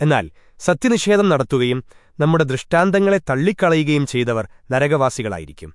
എന്നാൽ സത്യനിഷേധം നടത്തുകയും നമ്മുടെ ദൃഷ്ടാന്തങ്ങളെ തള്ളിക്കളയുകയും ചെയ്തവർ നരകവാസികളായിരിക്കും.